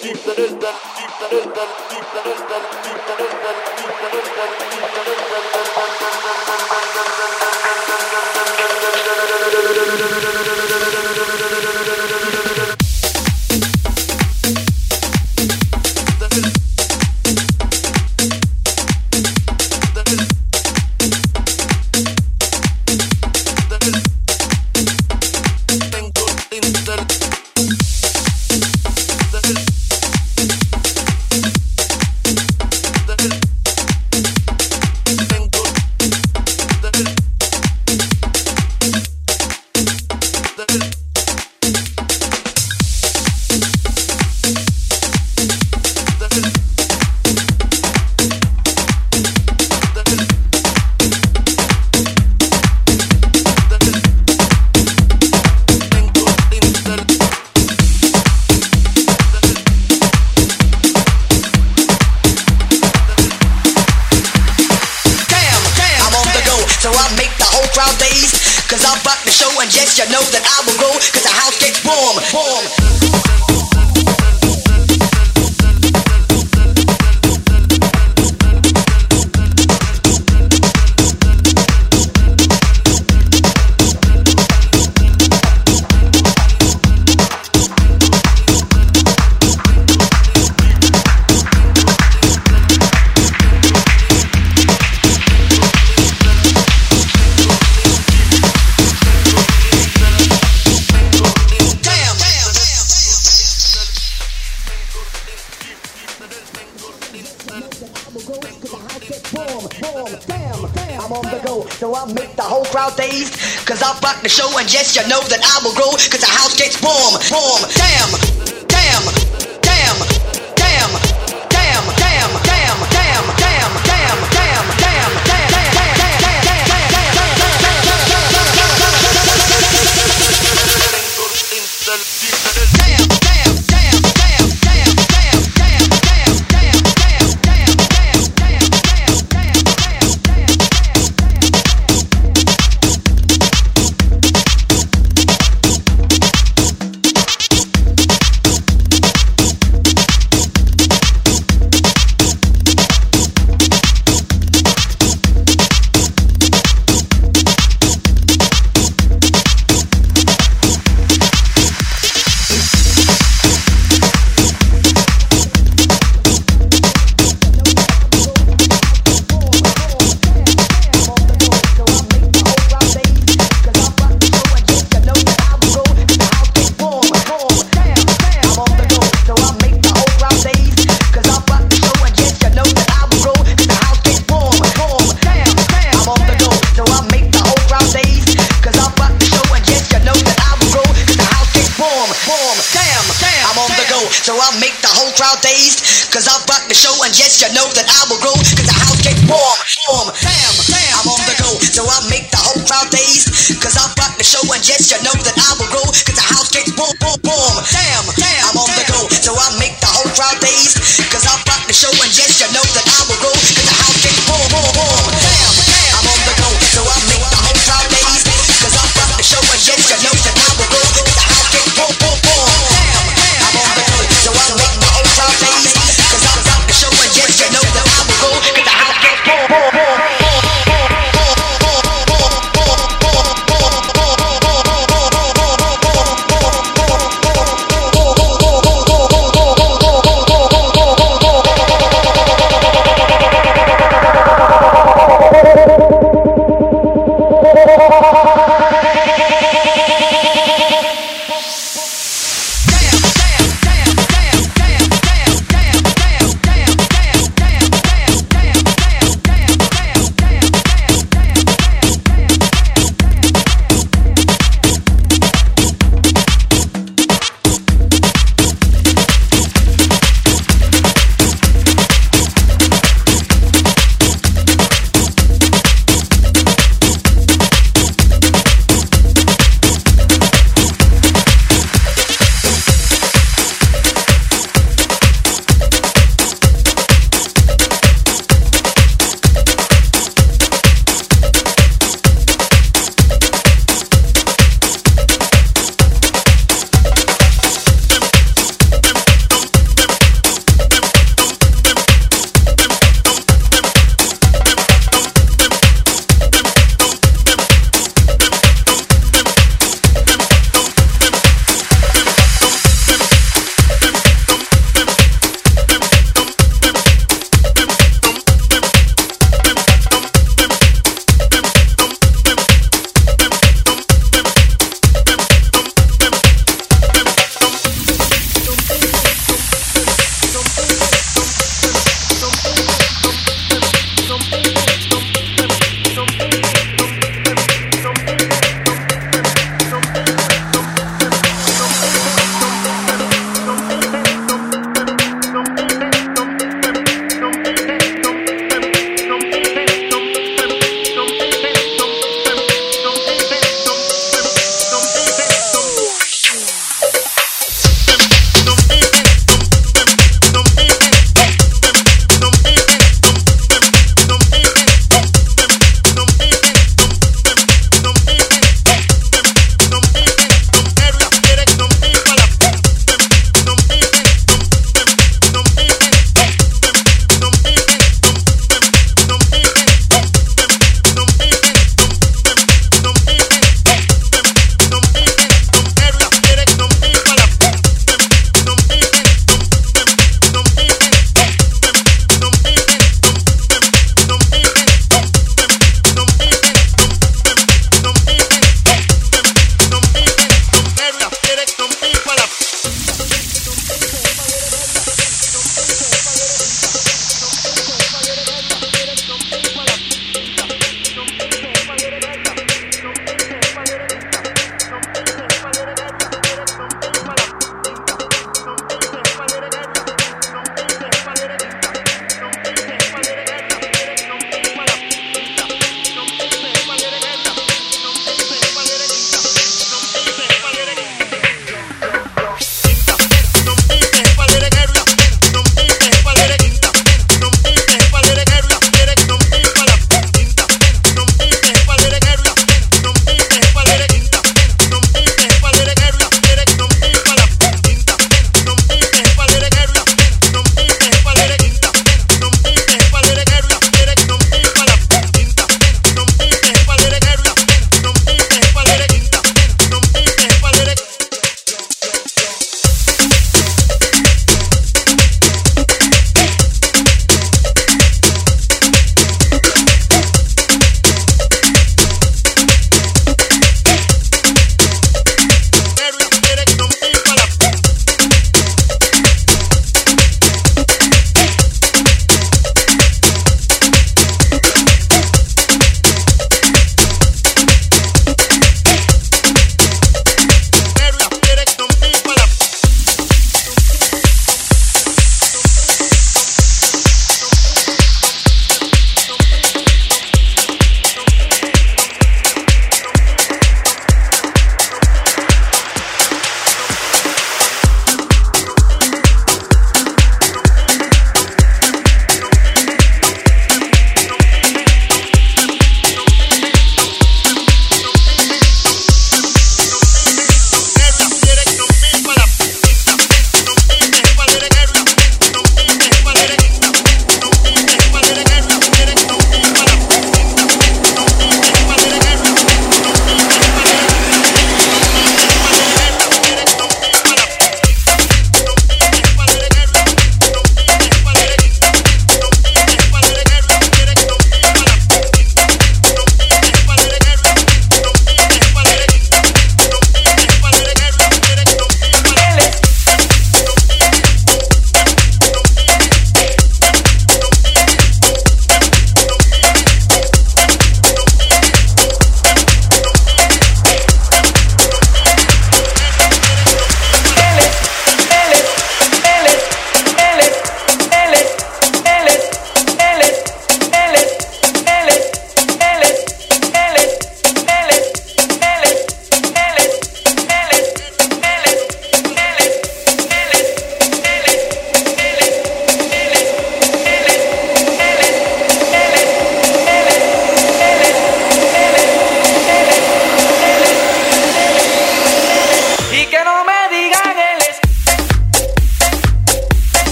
Thank I'll rock the show and yes, you know that I will grow, cause the house gets warm, warm, damn.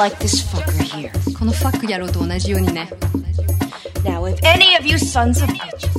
like this fucker here. このファック野郎と同じようにね。Now, if any of you sons of bitches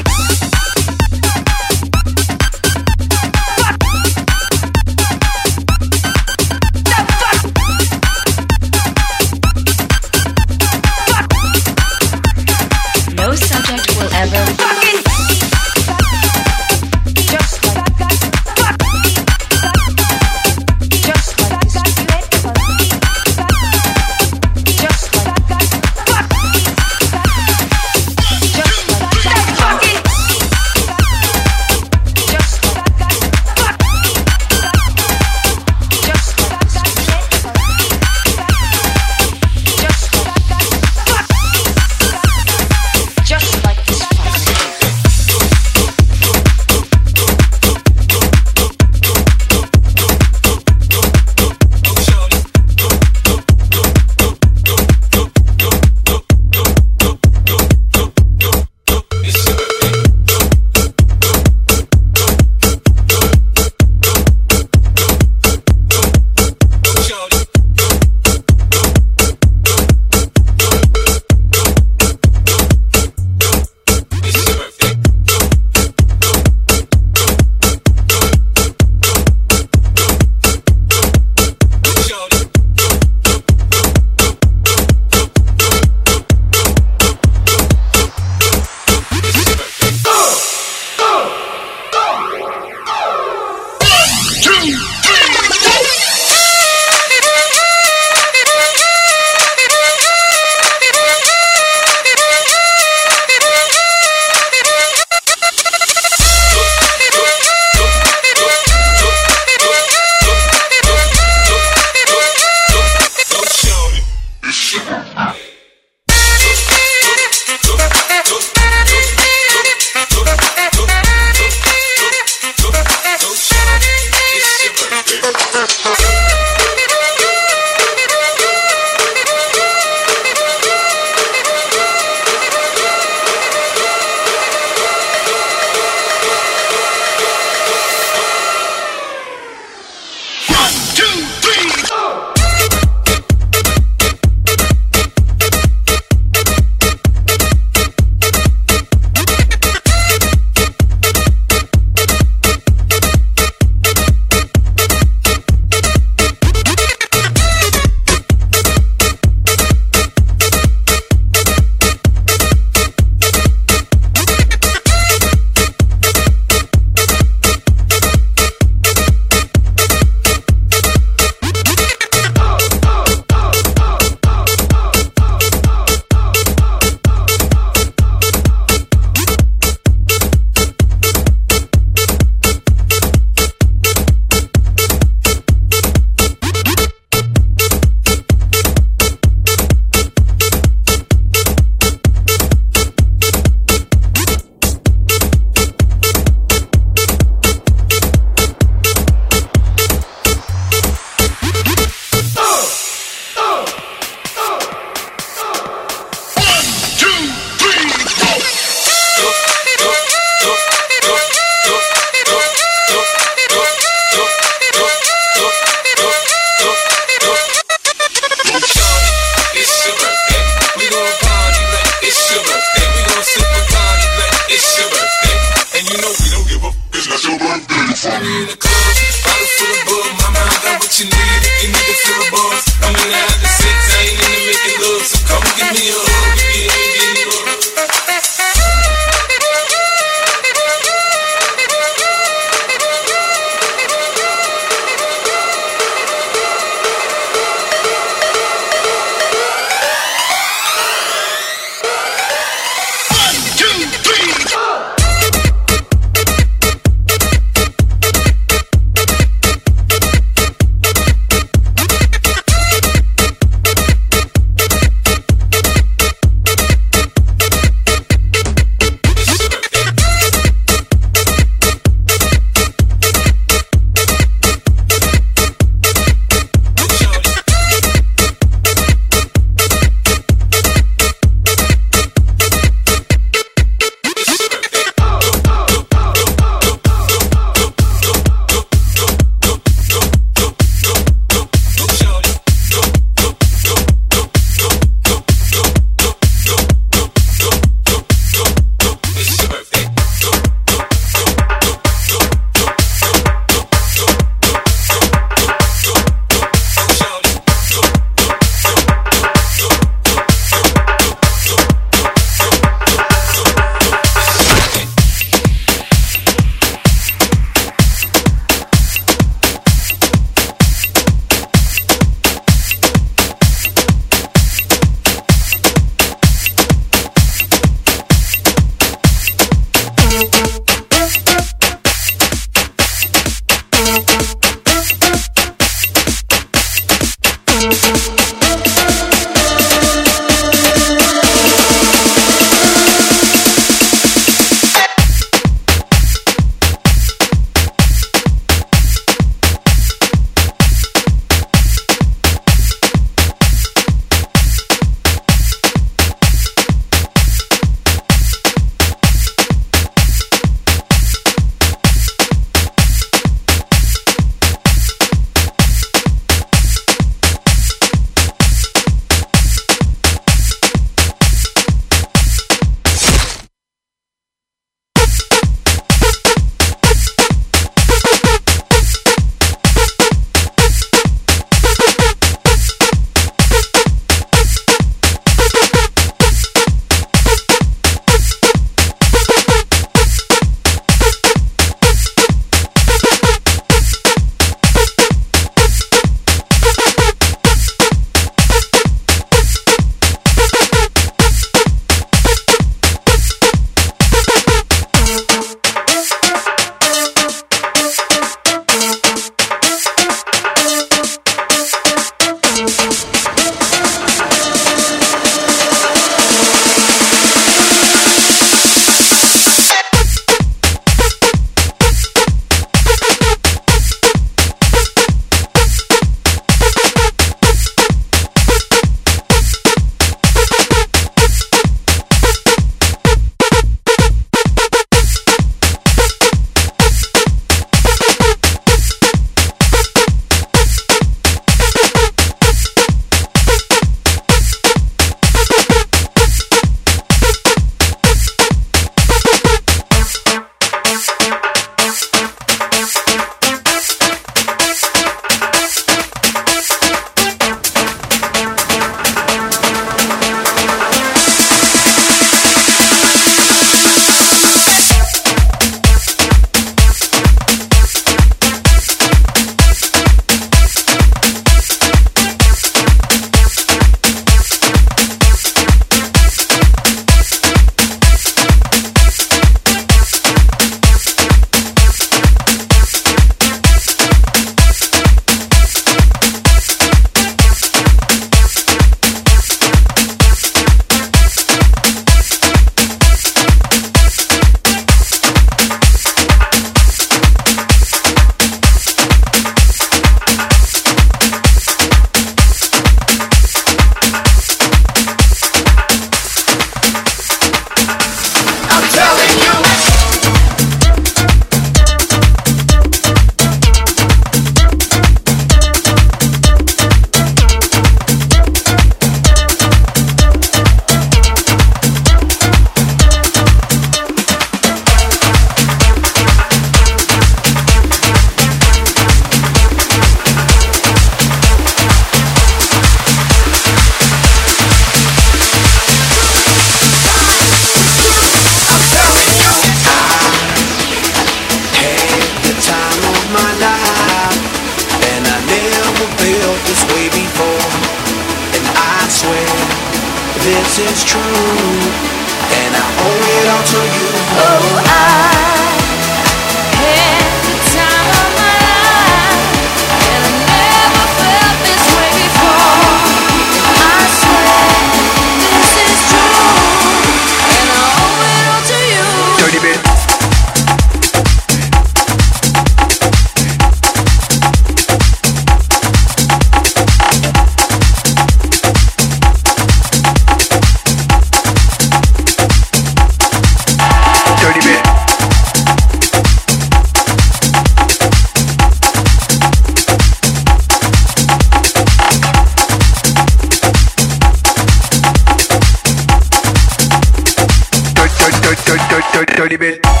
dirt, dirty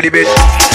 dirty bit.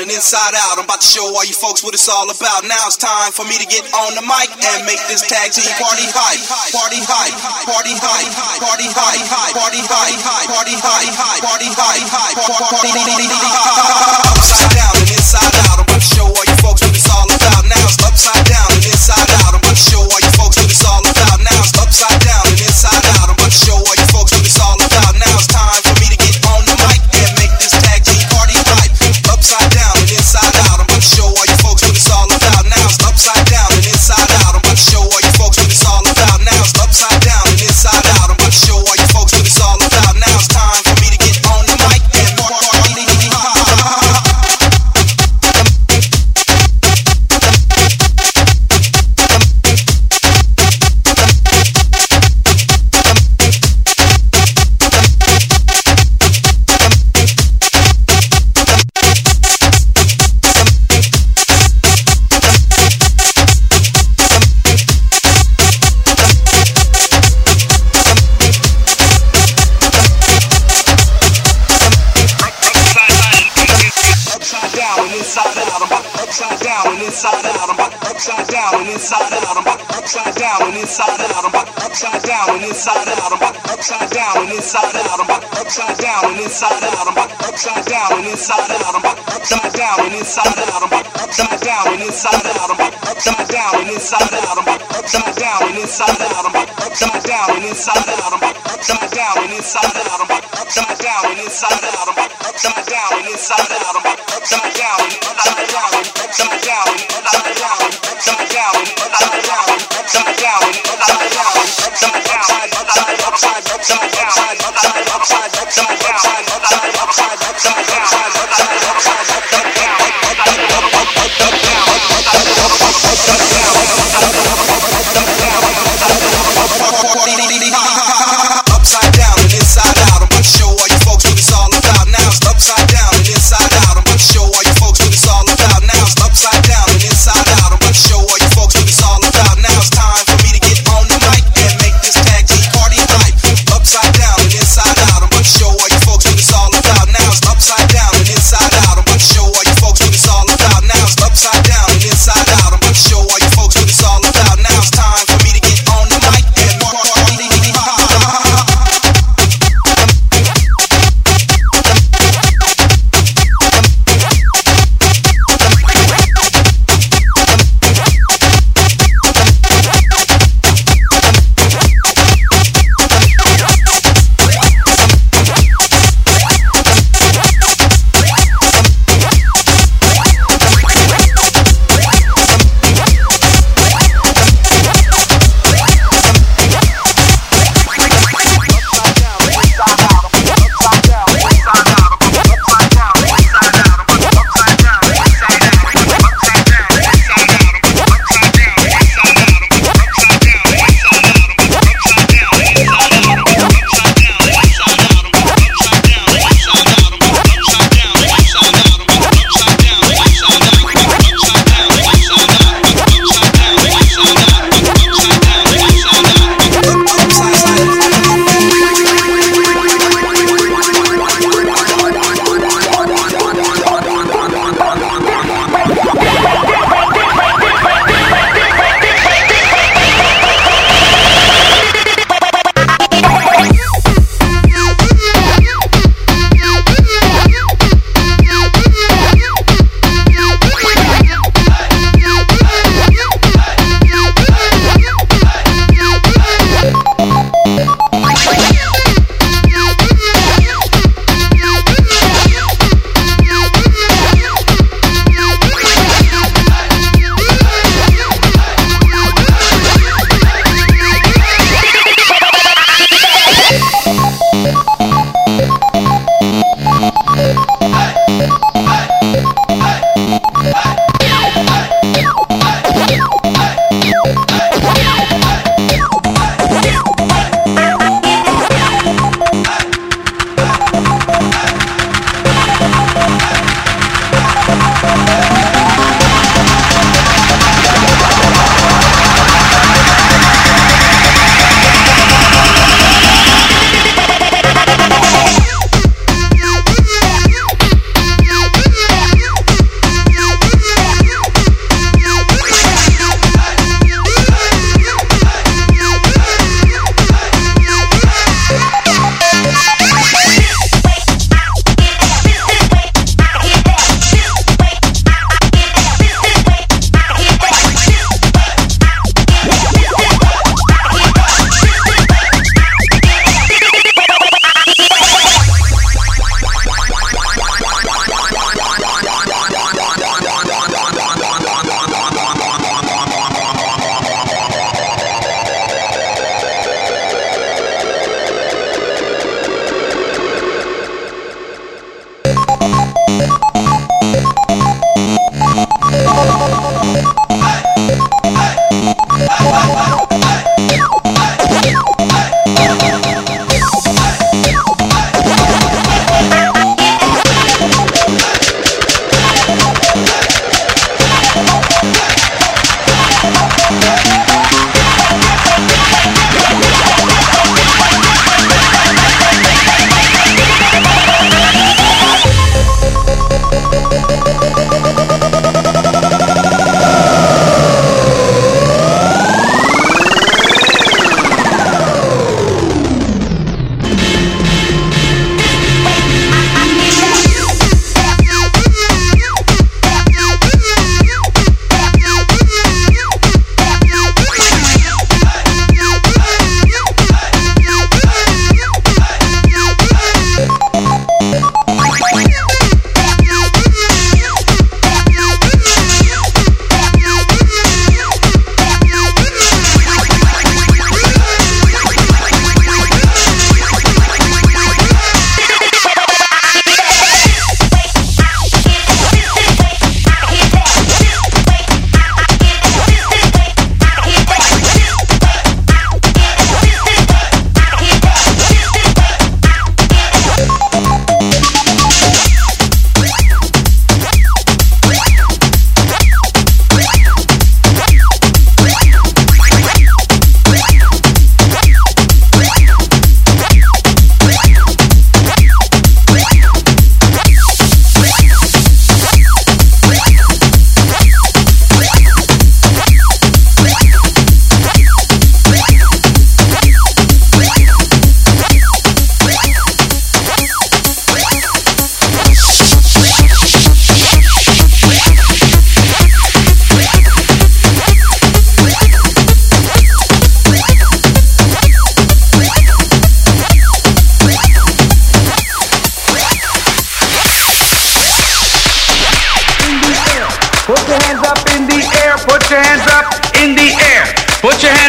and inside out. I'm about to show all you folks what it's all about. Now it's time for me to get on the mic and make this tag team party hype. Party hype, party hype, party hype, party hype, party hype, party hype, party hype. Upside down and inside out. I'm about to show all you folks what it's all about. Now it's upside down and inside out. I'm about to show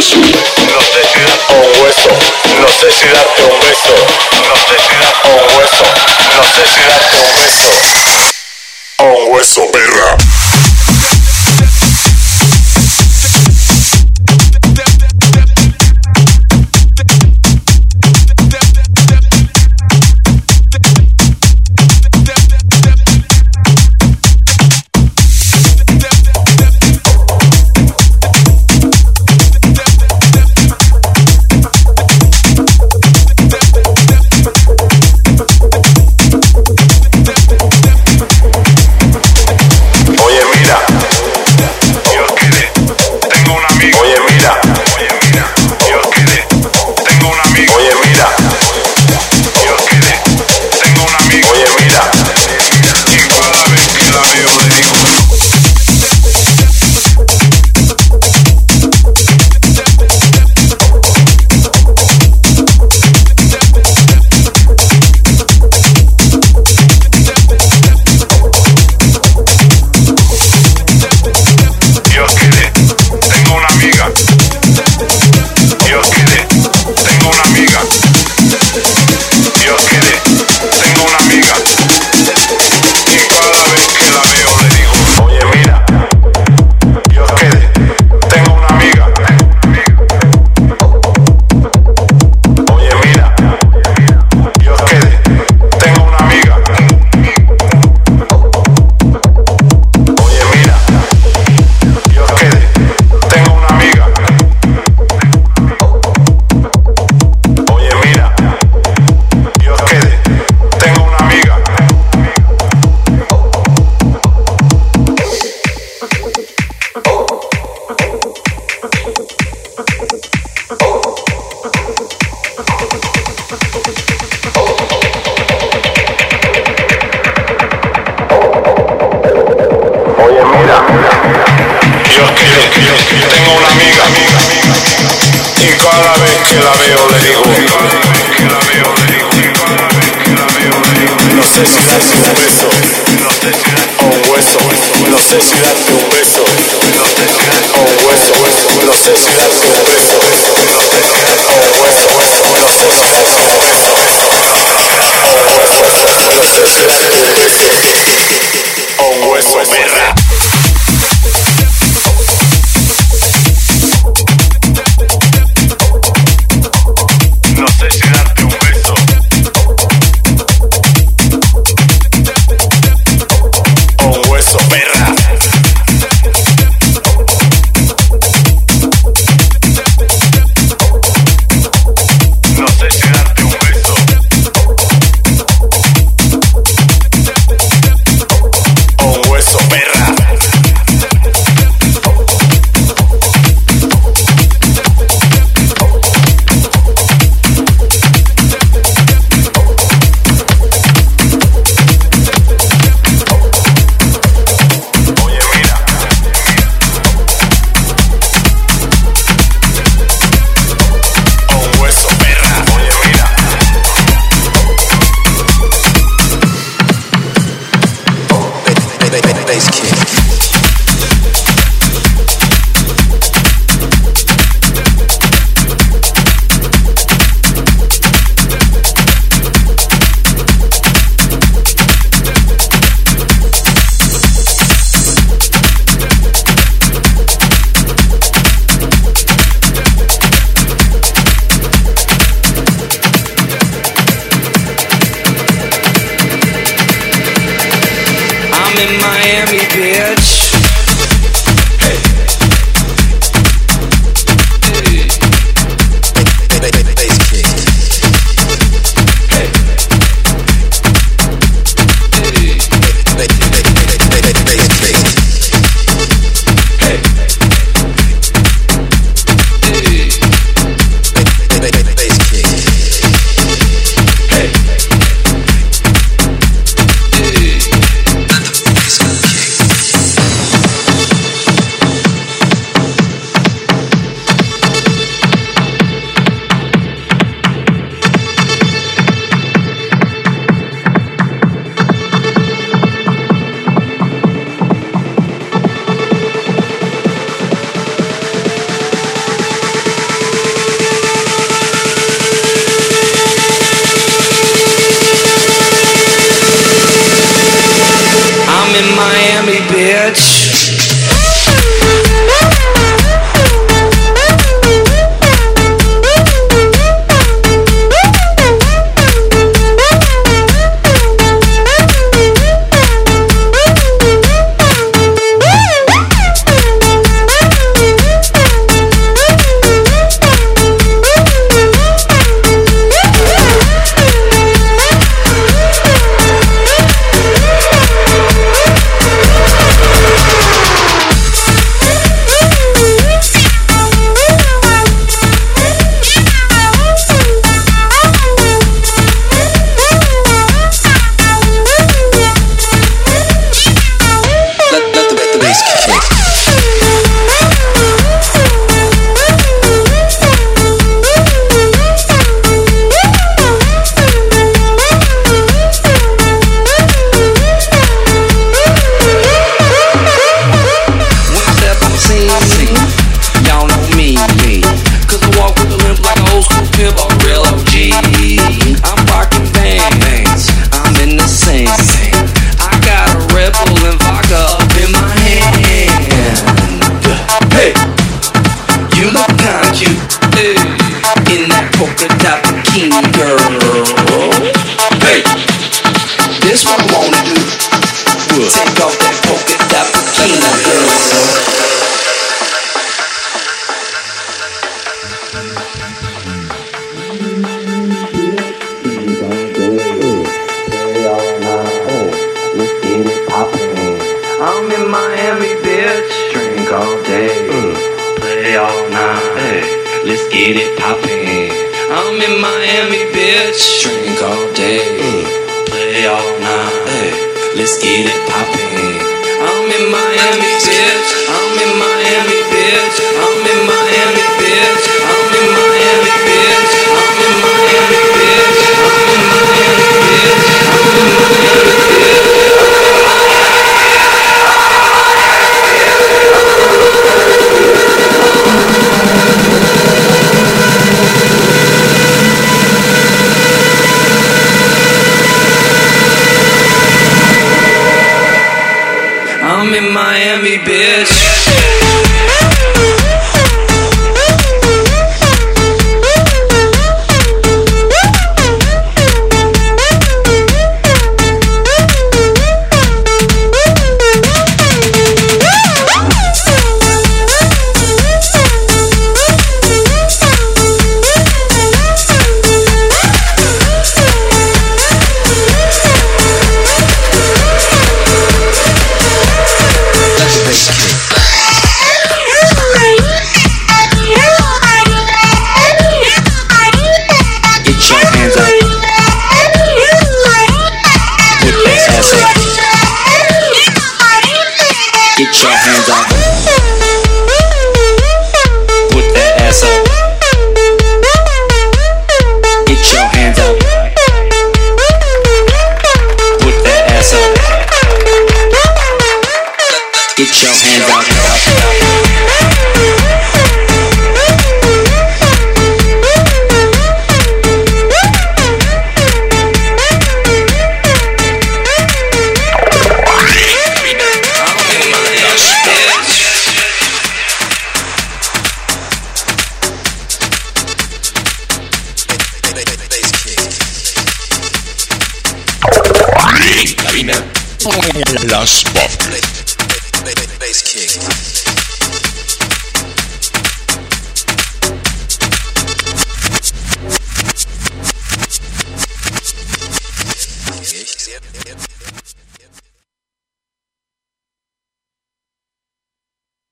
No sé si darte un hueso, no sé si darte un beso, no sé si darte un hueso, no sé si darte